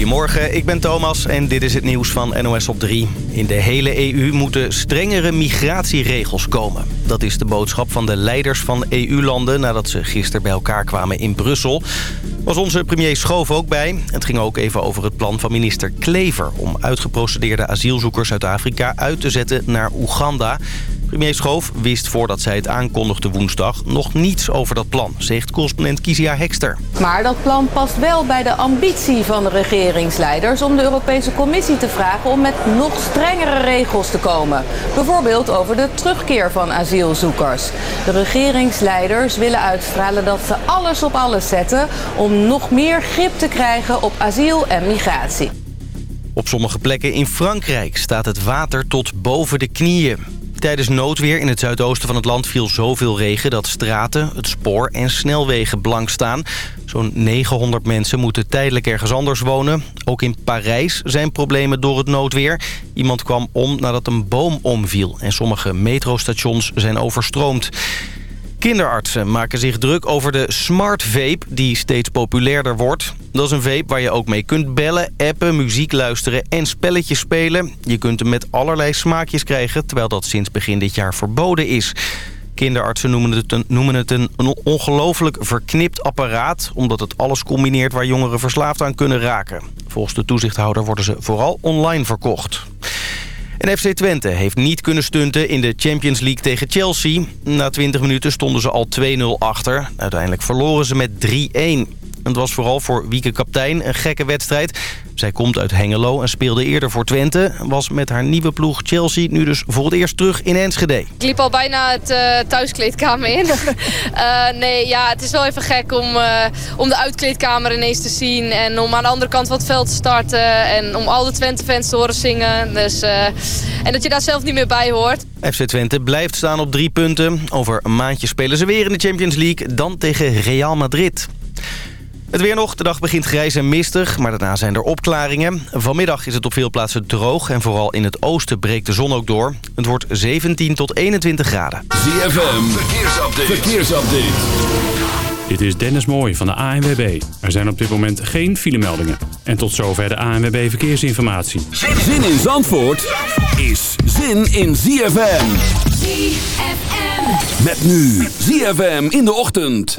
Goedemorgen, ik ben Thomas en dit is het nieuws van NOS op 3. In de hele EU moeten strengere migratieregels komen. Dat is de boodschap van de leiders van EU-landen... nadat ze gisteren bij elkaar kwamen in Brussel. Was onze premier Schoof ook bij. Het ging ook even over het plan van minister Klever... om uitgeprocedeerde asielzoekers uit Afrika uit te zetten naar Oeganda... Premier Schoof wist voordat zij het aankondigde woensdag nog niets over dat plan, zegt correspondent Kizia Hekster. Maar dat plan past wel bij de ambitie van de regeringsleiders om de Europese Commissie te vragen om met nog strengere regels te komen. Bijvoorbeeld over de terugkeer van asielzoekers. De regeringsleiders willen uitstralen dat ze alles op alles zetten om nog meer grip te krijgen op asiel en migratie. Op sommige plekken in Frankrijk staat het water tot boven de knieën. Tijdens noodweer in het zuidoosten van het land viel zoveel regen... dat straten, het spoor en snelwegen blank staan. Zo'n 900 mensen moeten tijdelijk ergens anders wonen. Ook in Parijs zijn problemen door het noodweer. Iemand kwam om nadat een boom omviel... en sommige metrostations zijn overstroomd. Kinderartsen maken zich druk over de smart vape die steeds populairder wordt. Dat is een vape waar je ook mee kunt bellen, appen, muziek luisteren en spelletjes spelen. Je kunt hem met allerlei smaakjes krijgen, terwijl dat sinds begin dit jaar verboden is. Kinderartsen noemen het een, noemen het een ongelooflijk verknipt apparaat... omdat het alles combineert waar jongeren verslaafd aan kunnen raken. Volgens de toezichthouder worden ze vooral online verkocht. En FC Twente heeft niet kunnen stunten in de Champions League tegen Chelsea. Na 20 minuten stonden ze al 2-0 achter. Uiteindelijk verloren ze met 3-1. Het was vooral voor Wieke Kaptein een gekke wedstrijd. Zij komt uit Hengelo en speelde eerder voor Twente. Was met haar nieuwe ploeg Chelsea nu dus voor het eerst terug in Enschede. Ik liep al bijna het uh, thuiskleedkamer in. uh, nee, ja, het is wel even gek om, uh, om de uitkleedkamer ineens te zien. En om aan de andere kant het veld te starten. En om al de Twente-fans te horen zingen. Dus, en dat je daar zelf niet meer bij hoort. FC Twente blijft staan op drie punten. Over een maandje spelen ze weer in de Champions League. Dan tegen Real Madrid. Het weer nog. De dag begint grijs en mistig, maar daarna zijn er opklaringen. Vanmiddag is het op veel plaatsen droog en vooral in het oosten breekt de zon ook door. Het wordt 17 tot 21 graden. ZFM, verkeersupdate. verkeersupdate. Dit is Dennis Mooij van de ANWB. Er zijn op dit moment geen filemeldingen. En tot zover de ANWB Verkeersinformatie. Zin in Zandvoort is zin in ZFM. ZFM. Met nu ZFM in de ochtend.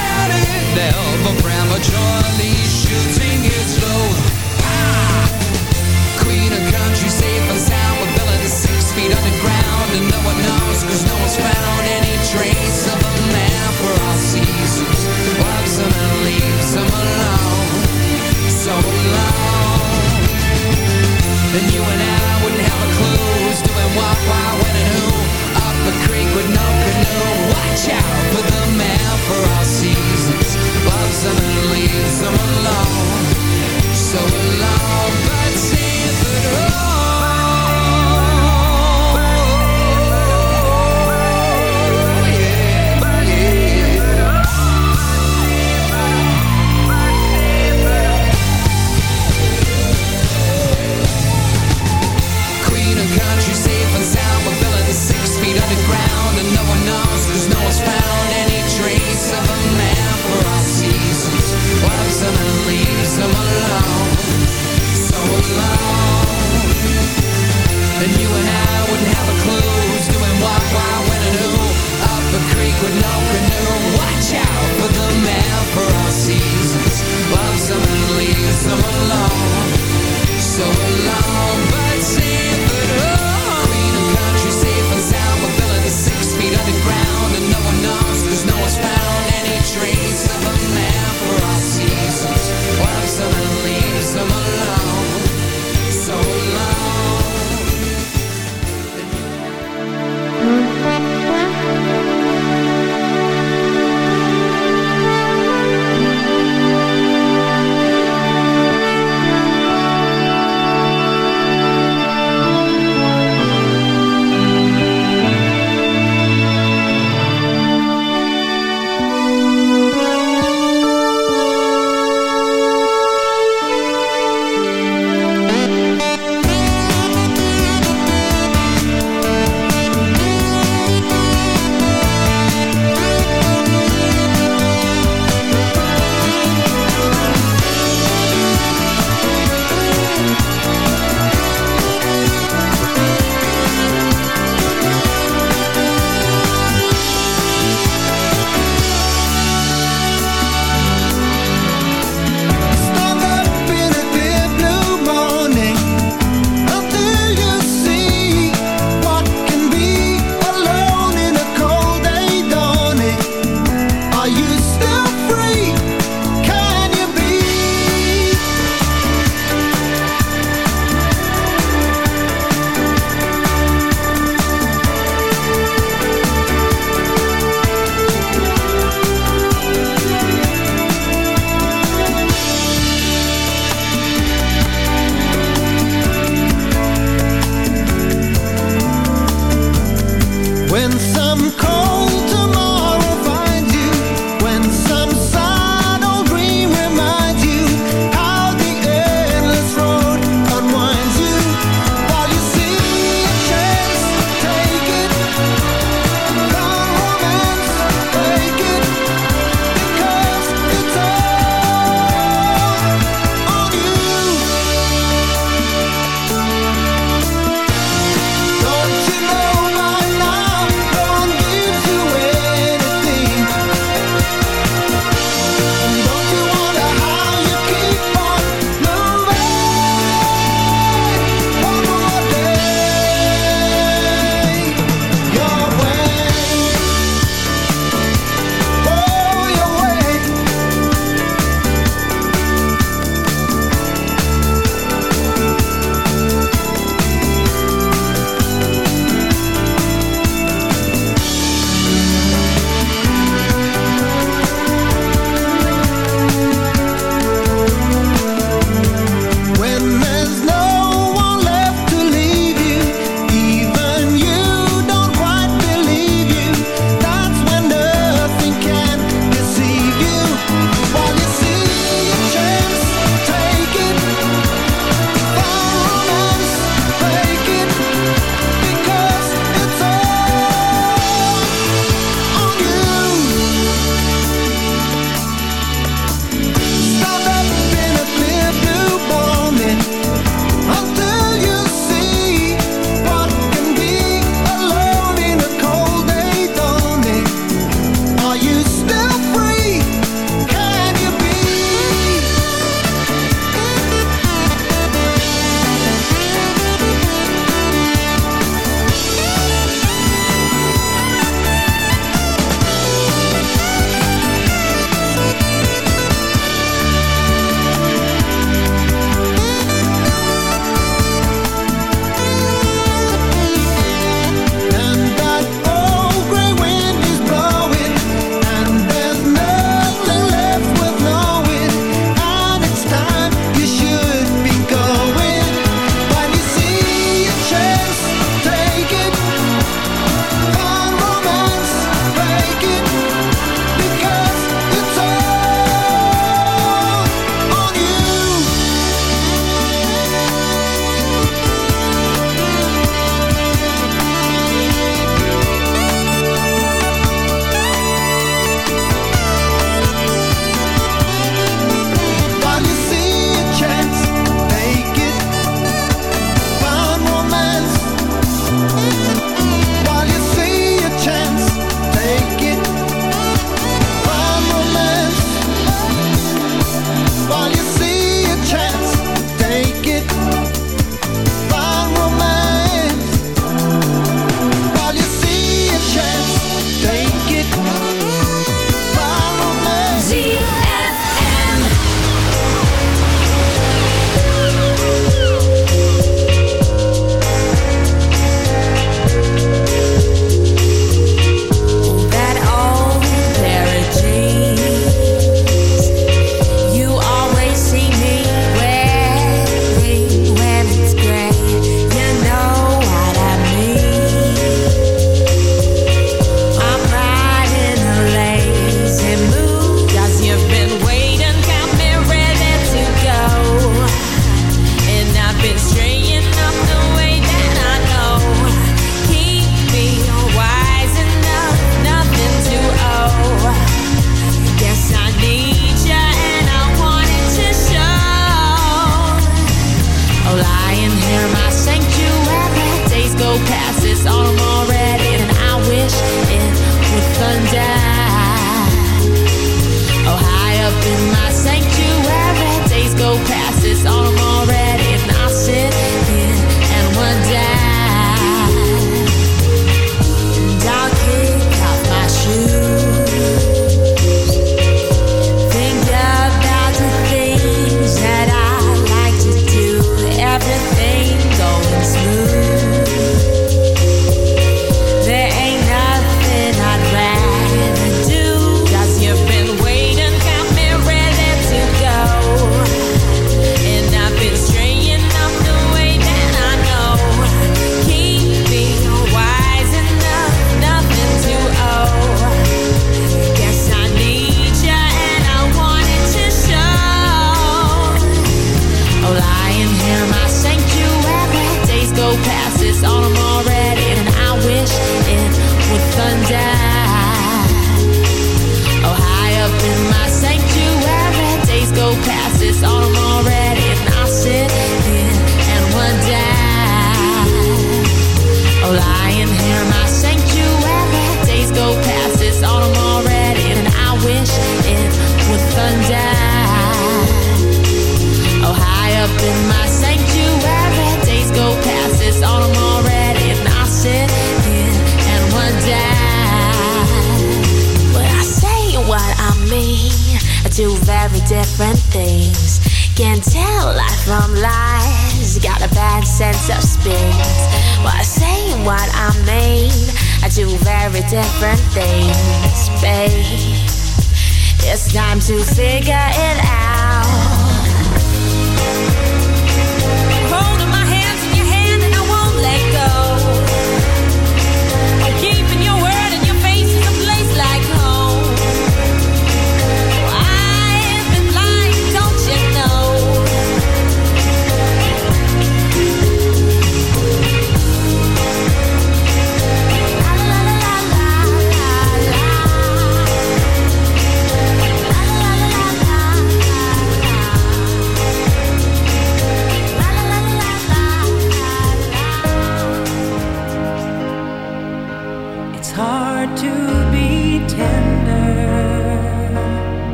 about it now prematurely shooting is low. Ah! Queen of country, safe and sound With villain six feet underground And no one knows cause no one's found Any trace of a man for all seasons. Loves some and leaves him alone. So alone. Then you and I wouldn't have a clue Who's doing what, why, when and who. Up a creek with no watch alone, so alone, but see if it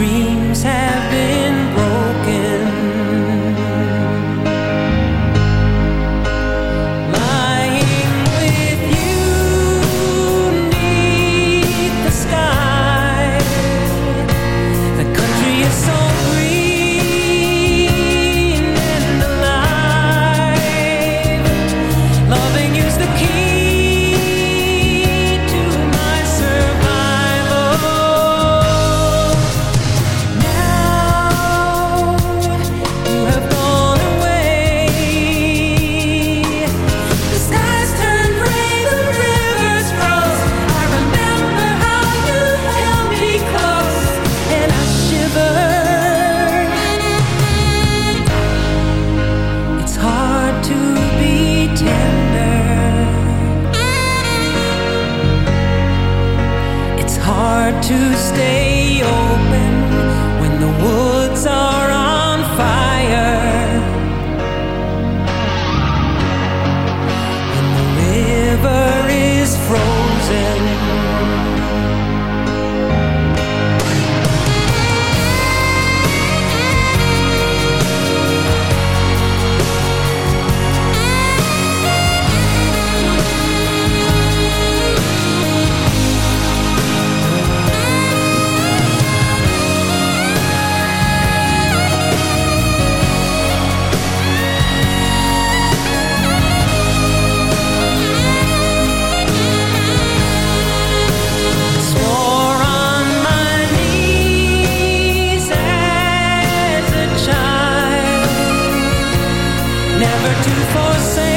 dreams have been For for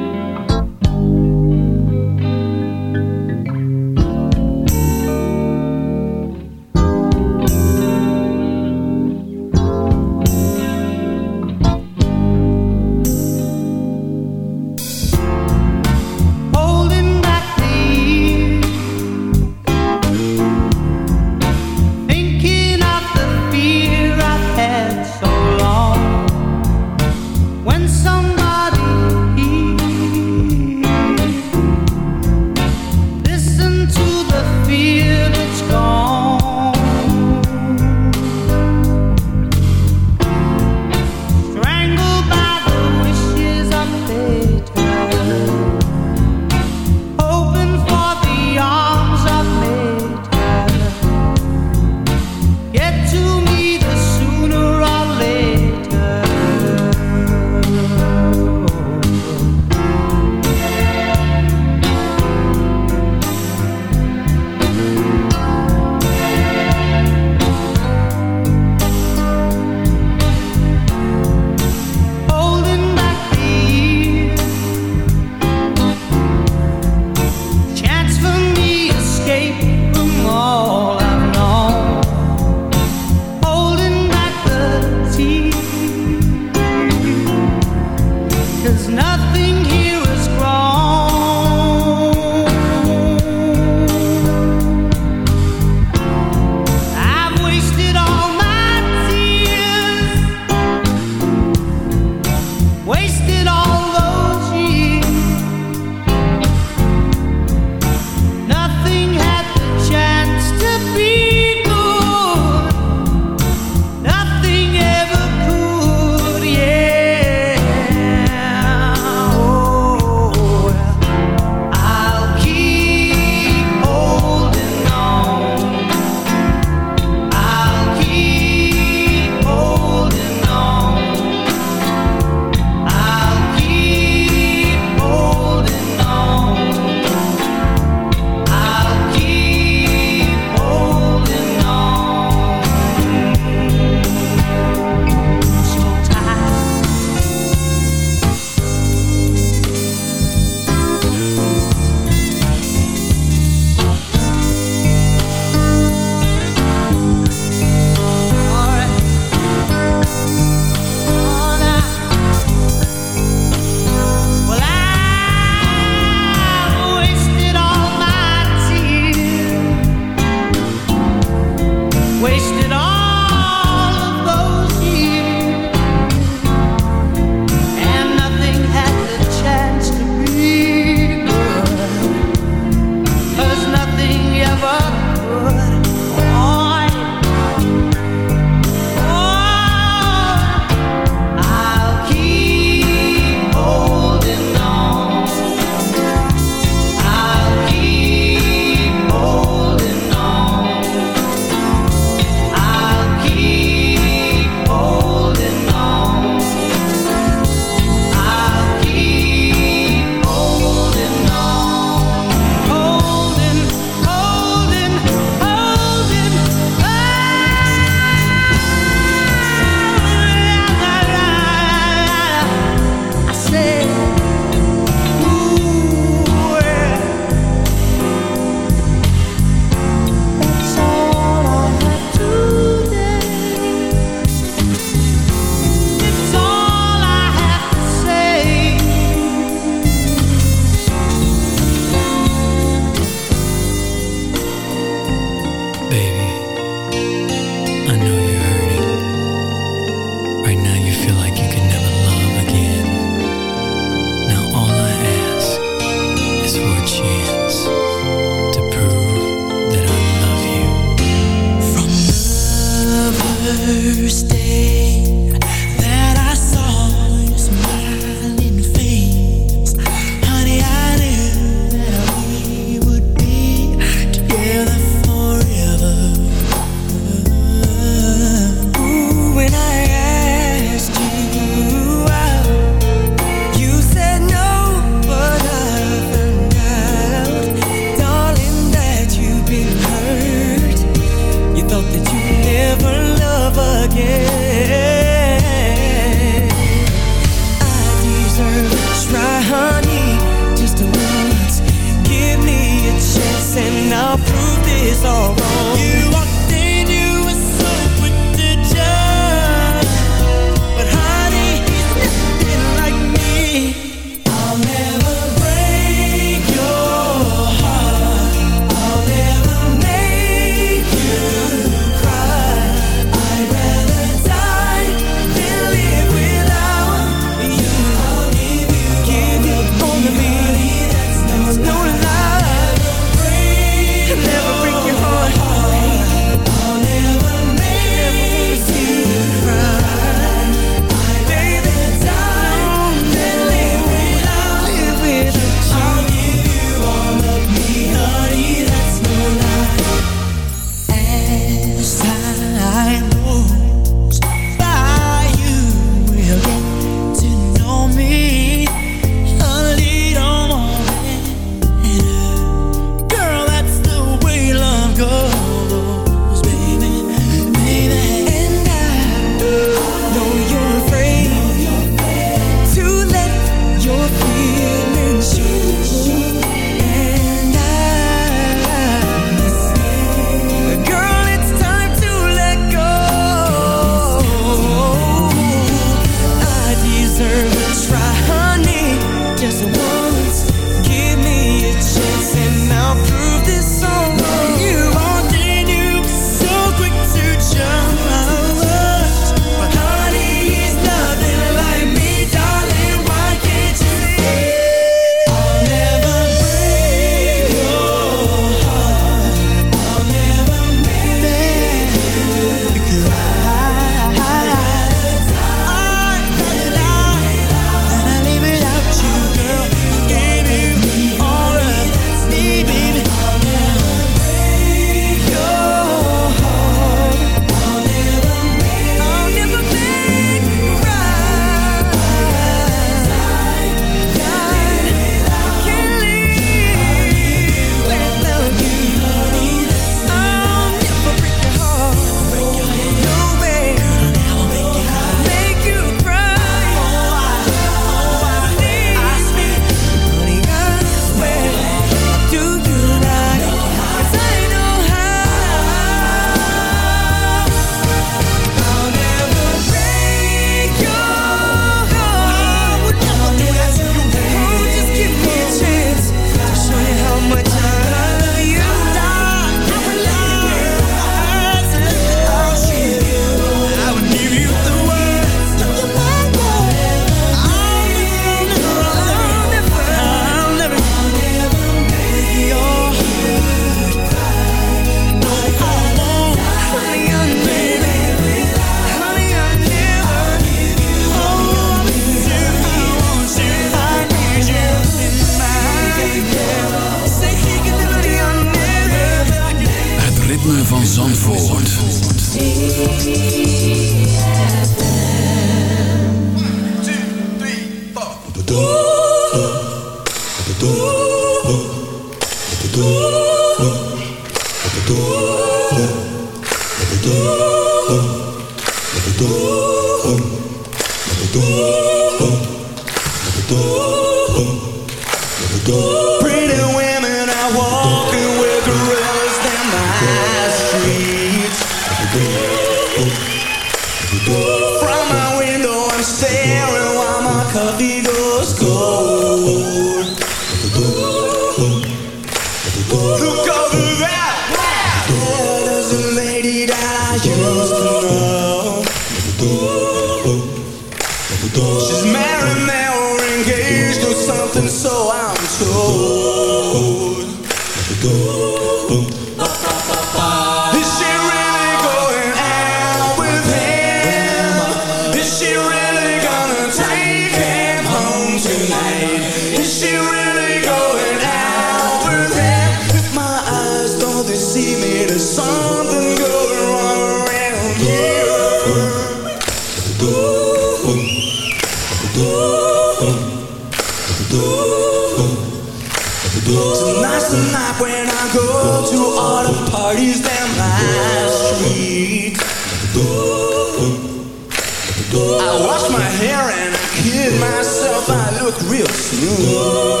you.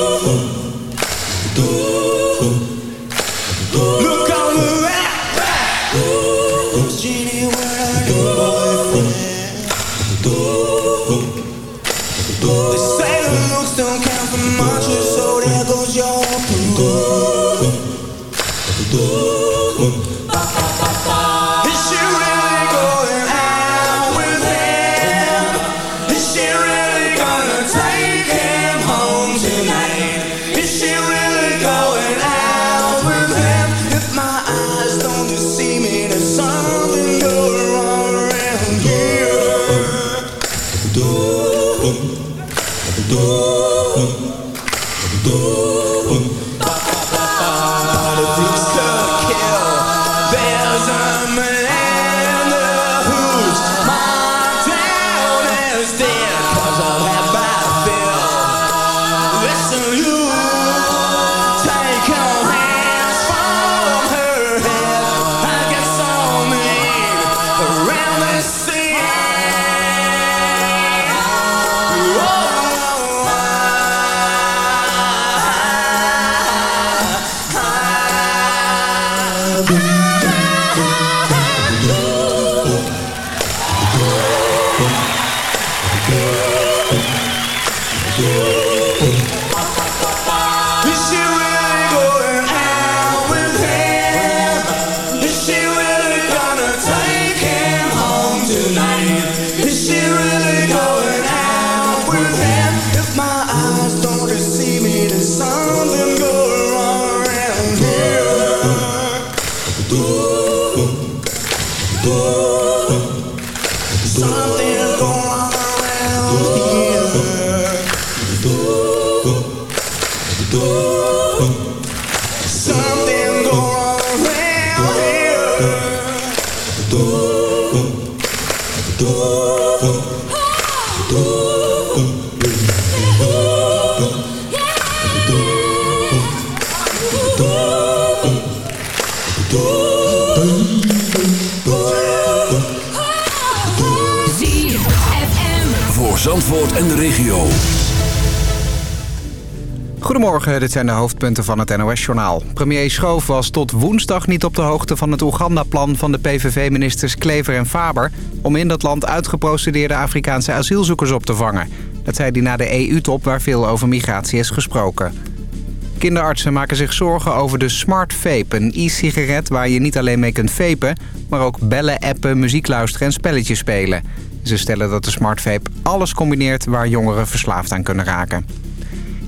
If my eyes don't deceive me, there's something Goedemorgen, dit zijn de hoofdpunten van het NOS-journaal. Premier Schoof was tot woensdag niet op de hoogte van het Oeganda-plan van de PVV-ministers Klever en Faber... om in dat land uitgeprocedeerde Afrikaanse asielzoekers op te vangen. Dat zei hij na de EU-top waar veel over migratie is gesproken. Kinderartsen maken zich zorgen over de Smart Vape, een e-sigaret waar je niet alleen mee kunt vapen... maar ook bellen, appen, muziek luisteren en spelletjes spelen. Ze stellen dat de Smart Vape alles combineert waar jongeren verslaafd aan kunnen raken.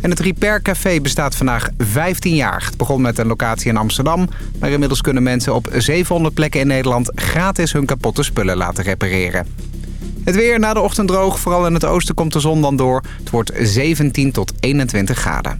En het Repair Café bestaat vandaag 15 jaar. Het begon met een locatie in Amsterdam... maar inmiddels kunnen mensen op 700 plekken in Nederland... gratis hun kapotte spullen laten repareren. Het weer na de ochtend droog. Vooral in het oosten komt de zon dan door. Het wordt 17 tot 21 graden.